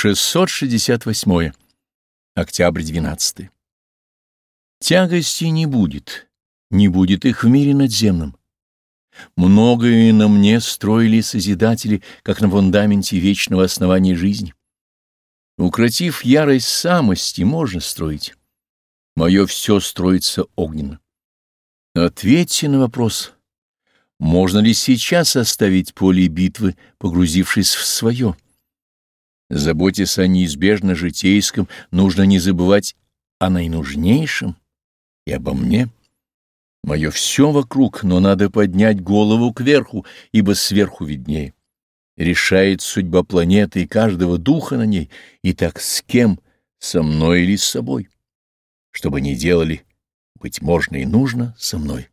668. Октябрь 12. Тягости не будет, не будет их в мире надземном. Многое на мне строили созидатели, как на фундаменте вечного основания жизни. Укротив ярость самости, можно строить. Мое все строится огненно. Ответьте на вопрос, можно ли сейчас оставить поле битвы, погрузившись в свое? Заботясь о неизбежно житейском, нужно не забывать о наинужнейшем и обо мне. Мое все вокруг, но надо поднять голову кверху, ибо сверху виднее. Решает судьба планеты и каждого духа на ней, и так с кем, со мной или с собой. Что бы ни делали, быть можно и нужно со мной.